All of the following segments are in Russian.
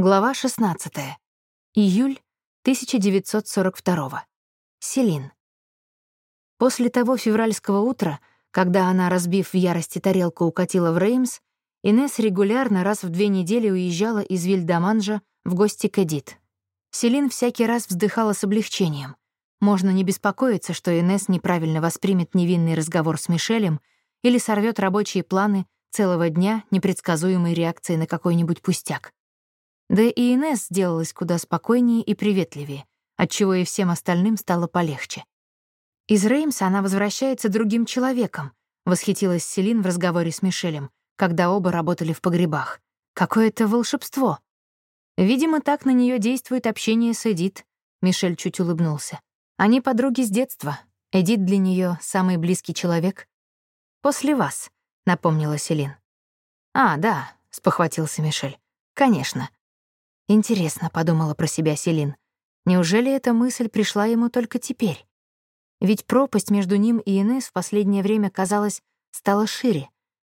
Глава 16. Июль 1942. Селин. После того февральского утра, когда она, разбив в ярости тарелку, укатила в Реймс, Инесс регулярно раз в две недели уезжала из Вильдаманжа в гости к Эдит. Селин всякий раз вздыхала с облегчением. Можно не беспокоиться, что Инесс неправильно воспримет невинный разговор с Мишелем или сорвет рабочие планы целого дня непредсказуемой реакции на какой-нибудь пустяк. Да и Инесс сделалась куда спокойнее и приветливее, отчего и всем остальным стало полегче. Из Реймса она возвращается другим человеком, восхитилась Селин в разговоре с Мишелем, когда оба работали в погребах. Какое-то волшебство. Видимо, так на нее действует общение с Эдит. Мишель чуть улыбнулся. Они подруги с детства. Эдит для нее самый близкий человек. «После вас», — напомнила Селин. «А, да», — спохватился Мишель. «Конечно. Интересно, подумала про себя Селин. Неужели эта мысль пришла ему только теперь? Ведь пропасть между ним и Инесс в последнее время, казалось, стала шире.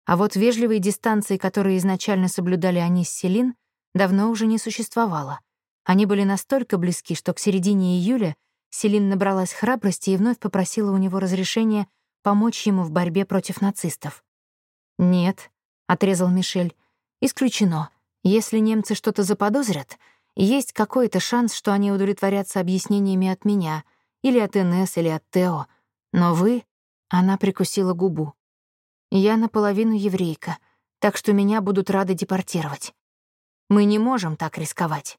А вот вежливой дистанции, которые изначально соблюдали они с Селин, давно уже не существовало. Они были настолько близки, что к середине июля Селин набралась храбрости и вновь попросила у него разрешения помочь ему в борьбе против нацистов. «Нет», — отрезал Мишель, — «исключено. Если немцы что-то заподозрят, есть какой-то шанс, что они удовлетворятся объяснениями от меня, или от Инесс, или от Тео. Но вы...» Она прикусила губу. «Я наполовину еврейка, так что меня будут рады депортировать. Мы не можем так рисковать.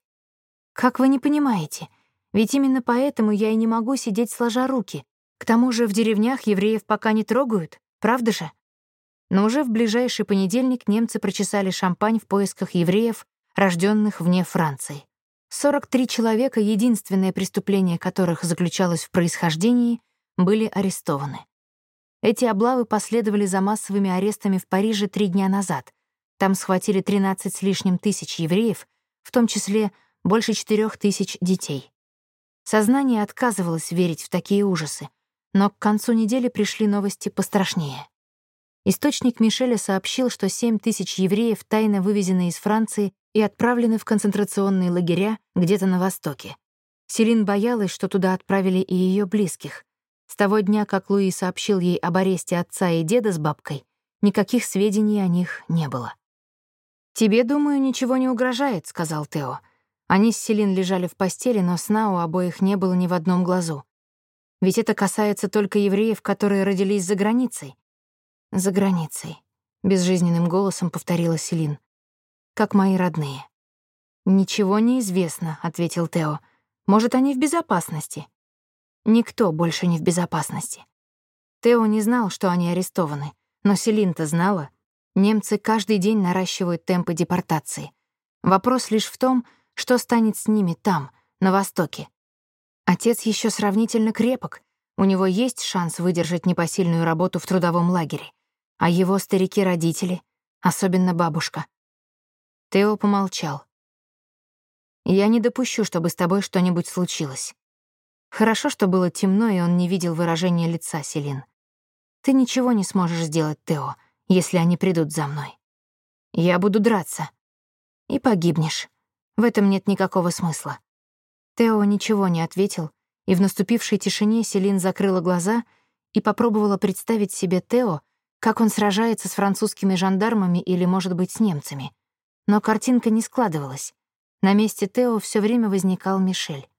Как вы не понимаете? Ведь именно поэтому я и не могу сидеть сложа руки. К тому же в деревнях евреев пока не трогают, правда же? Но уже в ближайший понедельник немцы прочесали Шампань в поисках евреев, рожденных вне Франции. 43 человека, единственное преступление которых заключалось в происхождении, были арестованы. Эти облавы последовали за массовыми арестами в Париже три дня назад. Там схватили 13 с лишним тысяч евреев, в том числе больше 4 тысяч детей. Сознание отказывалось верить в такие ужасы, но к концу недели пришли новости пострашнее. Источник Мишеля сообщил, что 7 тысяч евреев тайно вывезены из Франции и отправлены в концентрационные лагеря где-то на востоке. Селин боялась, что туда отправили и ее близких. С того дня, как Луи сообщил ей об аресте отца и деда с бабкой, никаких сведений о них не было. «Тебе, думаю, ничего не угрожает», — сказал Тео. Они с Селин лежали в постели, но сна у обоих не было ни в одном глазу. Ведь это касается только евреев, которые родились за границей. «За границей», — безжизненным голосом повторила Селин. «Как мои родные». «Ничего не известно», — ответил Тео. «Может, они в безопасности?» «Никто больше не в безопасности». Тео не знал, что они арестованы, но Селин-то знала. Немцы каждый день наращивают темпы депортации. Вопрос лишь в том, что станет с ними там, на Востоке. Отец еще сравнительно крепок, у него есть шанс выдержать непосильную работу в трудовом лагере а его старики-родители, особенно бабушка. Тео помолчал. «Я не допущу, чтобы с тобой что-нибудь случилось. Хорошо, что было темно, и он не видел выражения лица Селин. Ты ничего не сможешь сделать, Тео, если они придут за мной. Я буду драться. И погибнешь. В этом нет никакого смысла». Тео ничего не ответил, и в наступившей тишине Селин закрыла глаза и попробовала представить себе Тео, как он сражается с французскими жандармами или, может быть, с немцами. Но картинка не складывалась. На месте Тео все время возникал Мишель.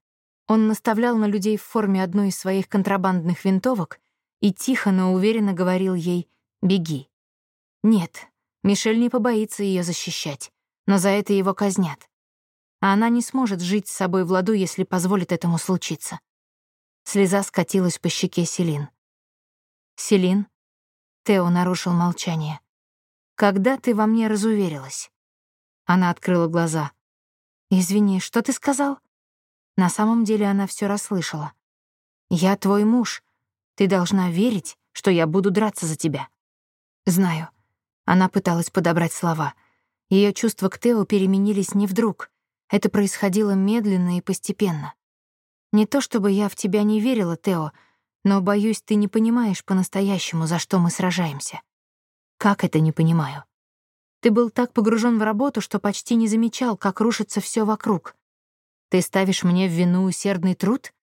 Он наставлял на людей в форме одной из своих контрабандных винтовок и тихо, но уверенно говорил ей «беги». Нет, Мишель не побоится ее защищать, но за это его казнят. А она не сможет жить с собой в ладу, если позволит этому случиться. Слеза скатилась по щеке Селин. «Селин?» Тео нарушил молчание. «Когда ты во мне разуверилась?» Она открыла глаза. «Извини, что ты сказал?» На самом деле она все расслышала. «Я твой муж. Ты должна верить, что я буду драться за тебя». «Знаю». Она пыталась подобрать слова. Ее чувства к Тео переменились не вдруг. Это происходило медленно и постепенно. Не то чтобы я в тебя не верила, Тео, но, боюсь, ты не понимаешь по-настоящему, за что мы сражаемся. Как это не понимаю? Ты был так погружен в работу, что почти не замечал, как рушится все вокруг. Ты ставишь мне в вину усердный труд?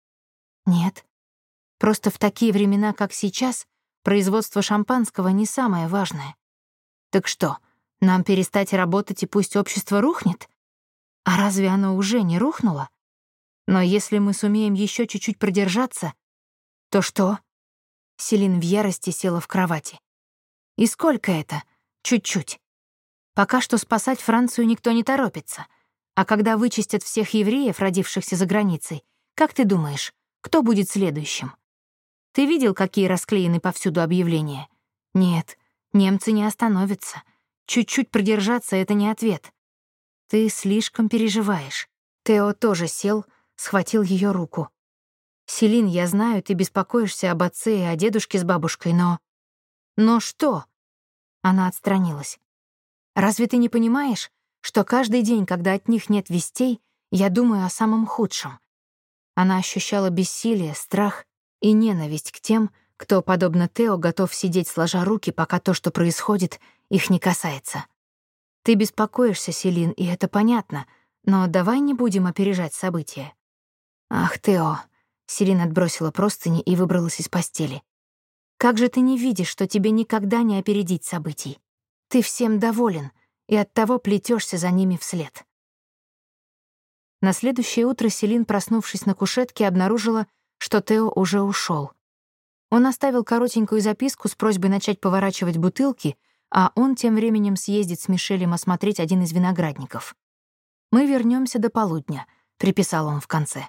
Нет. Просто в такие времена, как сейчас, производство шампанского не самое важное. Так что, нам перестать работать и пусть общество рухнет? А разве оно уже не рухнуло? Но если мы сумеем еще чуть-чуть продержаться, то что? Селин в ярости села в кровати. И сколько это? Чуть-чуть. Пока что спасать Францию никто не торопится. А когда вычистят всех евреев, родившихся за границей, как ты думаешь, кто будет следующим? Ты видел, какие расклеены повсюду объявления? Нет, немцы не остановятся. Чуть-чуть продержаться — это не ответ. Ты слишком переживаешь. Тео тоже сел, схватил ее руку. «Селин, я знаю, ты беспокоишься об отце и о дедушке с бабушкой, но...» «Но что?» Она отстранилась. «Разве ты не понимаешь, что каждый день, когда от них нет вестей, я думаю о самом худшем?» Она ощущала бессилие, страх и ненависть к тем, кто, подобно Тео, готов сидеть сложа руки, пока то, что происходит, их не касается. Ты беспокоишься, Селин, и это понятно, но давай не будем опережать события. Ах, Тео, Селин отбросила простыни и выбралась из постели. «Как же ты не видишь, что тебе никогда не опередить событий? Ты всем доволен, и оттого плетешься за ними вслед». На следующее утро Селин, проснувшись на кушетке, обнаружила, что Тео уже ушел. Он оставил коротенькую записку с просьбой начать поворачивать бутылки, а он тем временем съездит с Мишелем осмотреть один из виноградников. «Мы вернемся до полудня», — приписал он в конце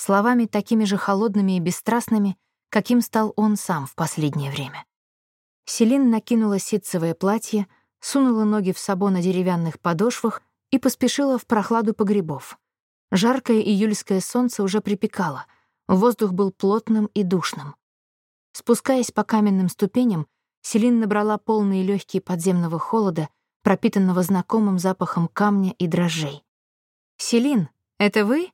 словами такими же холодными и бесстрастными, каким стал он сам в последнее время. Селин накинула ситцевое платье, сунула ноги в сабо на деревянных подошвах и поспешила в прохладу погребов. Жаркое июльское солнце уже припекало, воздух был плотным и душным. Спускаясь по каменным ступеням, Селин набрала полные легкие подземного холода, пропитанного знакомым запахом камня и дрожжей. «Селин, это вы?»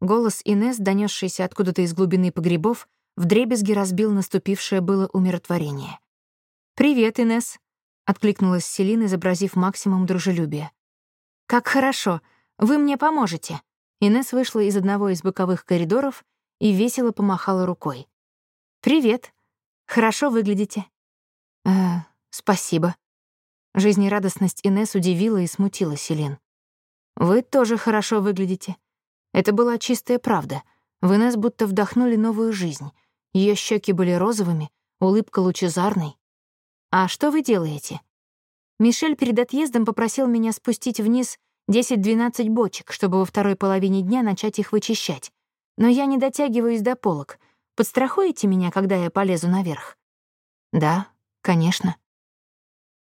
Голос Инес, донесшийся откуда-то из глубины погребов, вдребезги разбил наступившее было умиротворение. «Привет, Инес», — откликнулась Селин, изобразив максимум дружелюбия. «Как хорошо. Вы мне поможете». Инес вышла из одного из боковых коридоров и весело помахала рукой. «Привет. Хорошо выглядите». «Э, спасибо». Жизнерадостность Инес удивила и смутила Селин. «Вы тоже хорошо выглядите. Это была чистая правда. В Инесс будто вдохнули новую жизнь. Ее щеки были розовыми, улыбка лучезарной. «А что вы делаете?» Мишель перед отъездом попросил меня спустить вниз 10-12 бочек, чтобы во второй половине дня начать их вычищать. Но я не дотягиваюсь до полок. Подстрахуете меня, когда я полезу наверх? Да, конечно.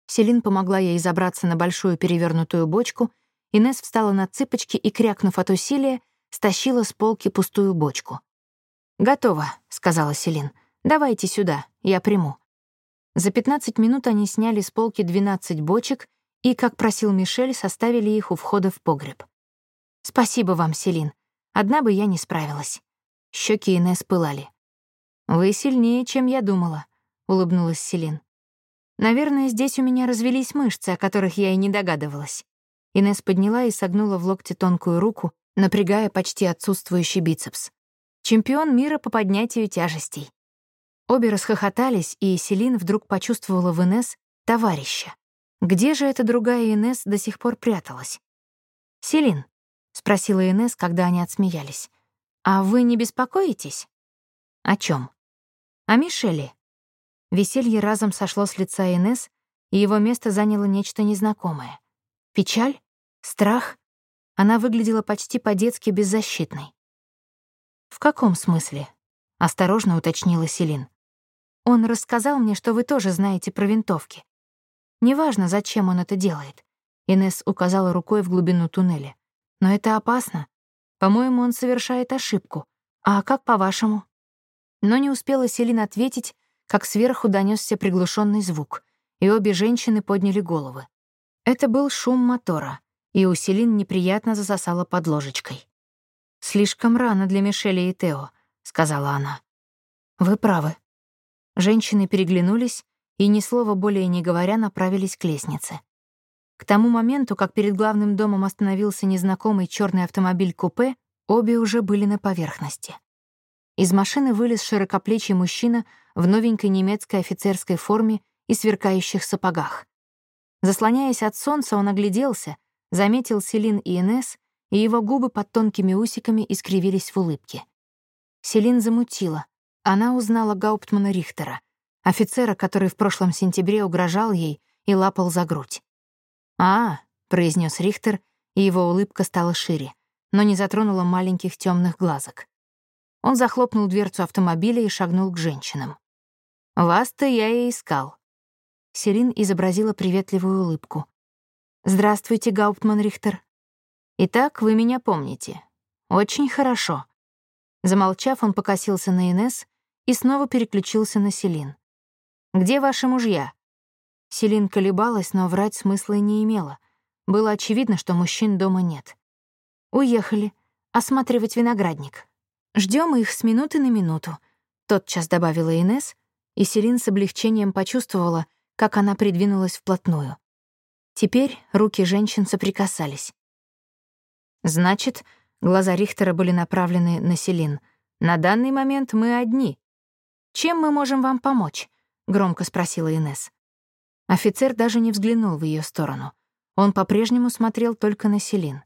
Селин помогла ей забраться на большую перевернутую бочку, Инес встала на цыпочки и, крякнув от усилия, стащила с полки пустую бочку. «Готово», — сказала Селин. «Давайте сюда, я приму». За 15 минут они сняли с полки 12 бочек и, как просил Мишель, составили их у входа в погреб. «Спасибо вам, Селин. Одна бы я не справилась». Щеки Инесс пылали. «Вы сильнее, чем я думала», — улыбнулась Селин. «Наверное, здесь у меня развелись мышцы, о которых я и не догадывалась». Инесс подняла и согнула в локте тонкую руку, напрягая почти отсутствующий бицепс. Чемпион мира по поднятию тяжестей. Обе расхохотались, и Селин вдруг почувствовала в Инесс товарища. Где же эта другая Инесс до сих пор пряталась? «Селин», — спросила Инесс, когда они отсмеялись, «а вы не беспокоитесь?» «О чем? «О Мишеле». Веселье разом сошло с лица Инесс, и его место заняло нечто незнакомое. Печаль? Страх? Она выглядела почти по-детски беззащитной. «В каком смысле?» — осторожно уточнила Селин. «Он рассказал мне, что вы тоже знаете про винтовки. Неважно, зачем он это делает». Инес указала рукой в глубину туннеля. «Но это опасно. По-моему, он совершает ошибку. А как по-вашему?» Но не успела Селин ответить, как сверху донесся приглушенный звук, и обе женщины подняли головы. Это был шум мотора и у Селин неприятно засосала под ложечкой. «Слишком рано для Мишеля и Тео», — сказала она. «Вы правы». Женщины переглянулись и, ни слова более не говоря, направились к лестнице. К тому моменту, как перед главным домом остановился незнакомый черный автомобиль-купе, обе уже были на поверхности. Из машины вылез широкоплечий мужчина в новенькой немецкой офицерской форме и сверкающих сапогах. Заслоняясь от солнца, он огляделся, заметил Селин и Инес, и его губы под тонкими усиками искривились в улыбке. Селин замутила. Она узнала Гауптмана Рихтера, офицера, который в прошлом сентябре угрожал ей и лапал за грудь. «А», — произнес Рихтер, и его улыбка стала шире, но не затронула маленьких темных глазок. Он захлопнул дверцу автомобиля и шагнул к женщинам. «Вас-то я и искал». Селин изобразила приветливую улыбку. «Здравствуйте, Гауптман Рихтер. Итак, вы меня помните. Очень хорошо». Замолчав, он покосился на Инес и снова переключился на Селин. «Где ваши мужья?» Селин колебалась, но врать смысла не имела. Было очевидно, что мужчин дома нет. «Уехали. Осматривать виноградник. Ждем их с минуты на минуту», — тотчас добавила Инес, и Селин с облегчением почувствовала, как она придвинулась вплотную. Теперь руки женщин соприкасались. «Значит, глаза Рихтера были направлены на Селин. На данный момент мы одни. Чем мы можем вам помочь?» — громко спросила Инес. Офицер даже не взглянул в ее сторону. Он по-прежнему смотрел только на Селин.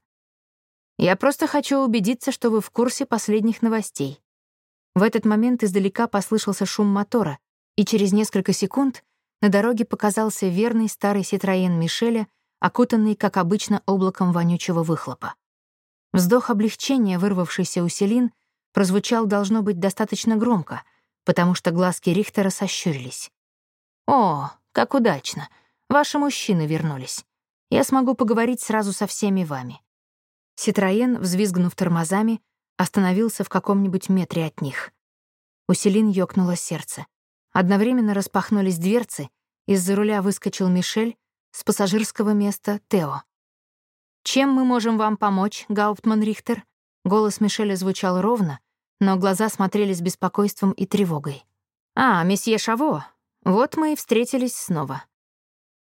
«Я просто хочу убедиться, что вы в курсе последних новостей». В этот момент издалека послышался шум мотора, и через несколько секунд на дороге показался верный старый Ситроен Мишеля, окутанный, как обычно, облаком вонючего выхлопа. Вздох облегчения, вырвавшийся у Селин, прозвучал, должно быть, достаточно громко, потому что глазки Рихтера сощурились. «О, как удачно. Ваши мужчины вернулись. Я смогу поговорить сразу со всеми вами. Ситроен, взвизгнув тормозами, остановился в каком-нибудь метре от них. У Селин ёкнуло сердце. Одновременно распахнулись дверцы, из-за руля выскочил Мишель, с пассажирского места — Тео. «Чем мы можем вам помочь, Гауптман Рихтер?» Голос Мишеля звучал ровно, но глаза смотрели с беспокойством и тревогой. «А, месье Шаво, вот мы и встретились снова.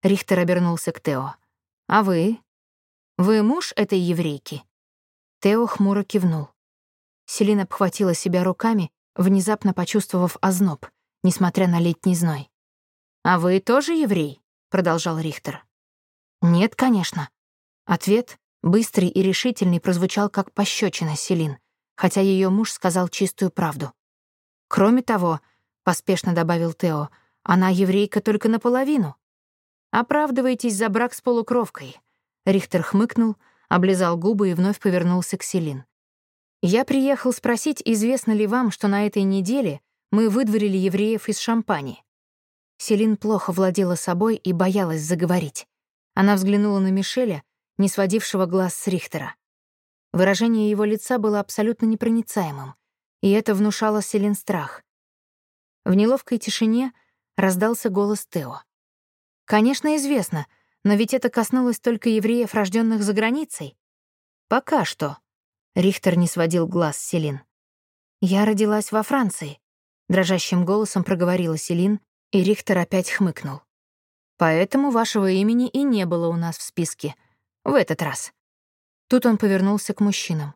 Рихтер обернулся к Тео. А вы? Вы муж этой еврейки? Тео хмуро кивнул. Селина обхватила себя руками, внезапно почувствовав озноб, несмотря на летний зной. «А вы тоже еврей?» — продолжал Рихтер. «Нет, конечно». Ответ, быстрый и решительный, прозвучал как пощечина Селин, хотя ее муж сказал чистую правду. «Кроме того», — поспешно добавил Тео, — она еврейка только наполовину. Оправдываетесь за брак с полукровкой. Рихтер хмыкнул, облизал губы и вновь повернулся к Селин. Я приехал спросить, известно ли вам, что на этой неделе мы выдворили евреев из Шампани. Селин плохо владела собой и боялась заговорить. Она взглянула на Мишеля, не сводившего глаз с Рихтера. Выражение его лица было абсолютно непроницаемым, и это внушало Селин страх. В неловкой тишине раздался голос Тео. «Конечно, известно, но ведь это коснулось только евреев, рожденных за границей». «Пока что», — Рихтер не сводил глаз с Селин. «Я родилась во Франции», — дрожащим голосом проговорила Селин, и Рихтер опять хмыкнул. «Поэтому вашего имени и не было у нас в списке. В этот раз». Тут он повернулся к мужчинам.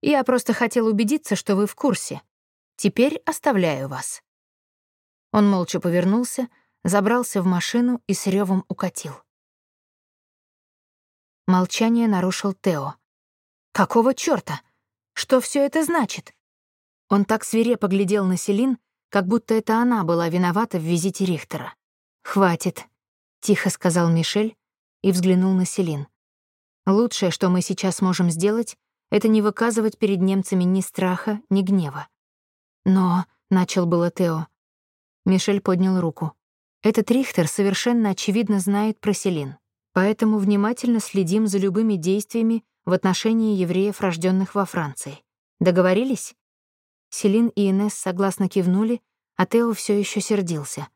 «Я просто хотел убедиться, что вы в курсе. Теперь оставляю вас». Он молча повернулся, забрался в машину и с ревом укатил. Молчание нарушил Тео. «Какого чёрта? Что всё это значит?» Он так свирепо глядел на Селин, как будто это она была виновата в визите Рихтера. «Хватит», — тихо сказал Мишель и взглянул на Селин. «Лучшее, что мы сейчас можем сделать, это не выказывать перед немцами ни страха, ни гнева». «Но», — начал было Тео, Мишель поднял руку. Этот Рихтер совершенно очевидно знает про Селин, поэтому внимательно следим за любыми действиями в отношении евреев, рожденных во Франции. Договорились? Селин и Инесс согласно кивнули, а Тео все еще сердился.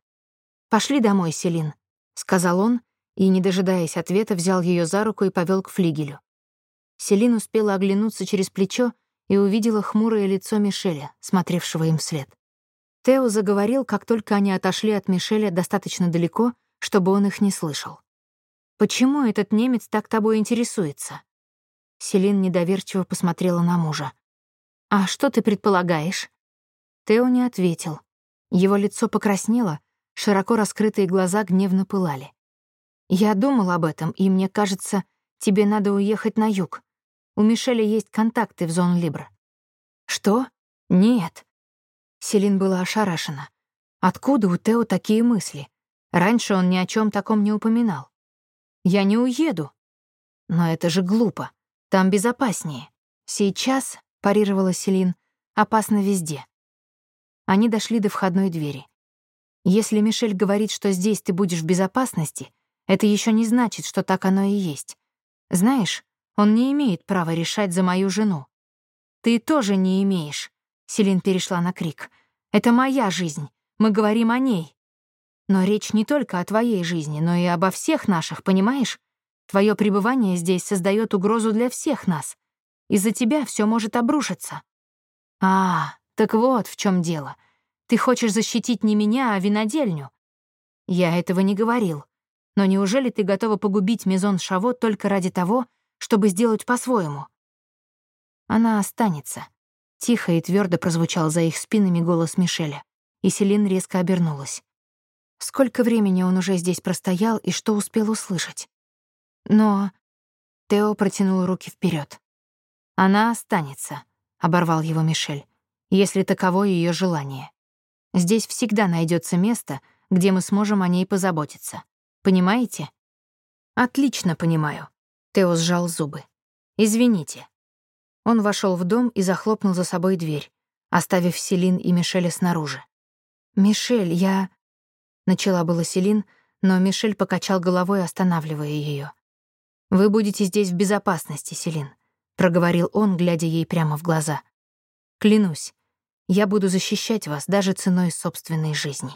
«Пошли домой, Селин», — сказал он, и, не дожидаясь ответа, взял ее за руку и повел к флигелю. Селин успела оглянуться через плечо и увидела хмурое лицо Мишеля, смотревшего им вслед. Тео заговорил, как только они отошли от Мишеля достаточно далеко, чтобы он их не слышал. Почему этот немец так тобой интересуется?» Селин недоверчиво посмотрела на мужа. «А что ты предполагаешь?» Тео не ответил. Его лицо покраснело, широко раскрытые глаза гневно пылали. «Я думал об этом, и мне кажется, тебе надо уехать на юг. У Мишеля есть контакты в зон Либра». «Что? Нет». Селин была ошарашена. Откуда у Тео такие мысли? Раньше он ни о чем таком не упоминал. Я не уеду. Но это же глупо. Там безопаснее. Сейчас, парировала Селин, опасно везде. Они дошли до входной двери. Если Мишель говорит, что здесь ты будешь в безопасности, это еще не значит, что так оно и есть. Знаешь, он не имеет права решать за мою жену. Ты тоже не имеешь. Селин перешла на крик. Это моя жизнь. Мы говорим о ней. Но речь не только о твоей жизни, но и обо всех наших, понимаешь? Твое пребывание здесь создает угрозу для всех нас. Из-за тебя все может обрушиться. А, так вот в чем дело. Ты хочешь защитить не меня, а винодельню. Я этого не говорил. Но неужели ты готова погубить Мизон Шаво только ради того, чтобы сделать по-своему? Она останется. Тихо и твердо прозвучал за их спинами голос Мишеля, и Селин резко обернулась. Сколько времени он уже здесь простоял и что успел услышать? Но... Тео протянул руки вперед. «Она останется», — оборвал его Мишель, «если таково ее желание. Здесь всегда найдется место, где мы сможем о ней позаботиться. Понимаете?» «Отлично понимаю», — Тео сжал зубы. «Извините». Он вошел в дом и захлопнул за собой дверь, оставив Селин и Мишеля снаружи. «Мишель, я...» Начала была Селин, но Мишель покачал головой, останавливая ее. «Вы будете здесь в безопасности, Селин», — проговорил он, глядя ей прямо в глаза. «Клянусь, я буду защищать вас даже ценой собственной жизни».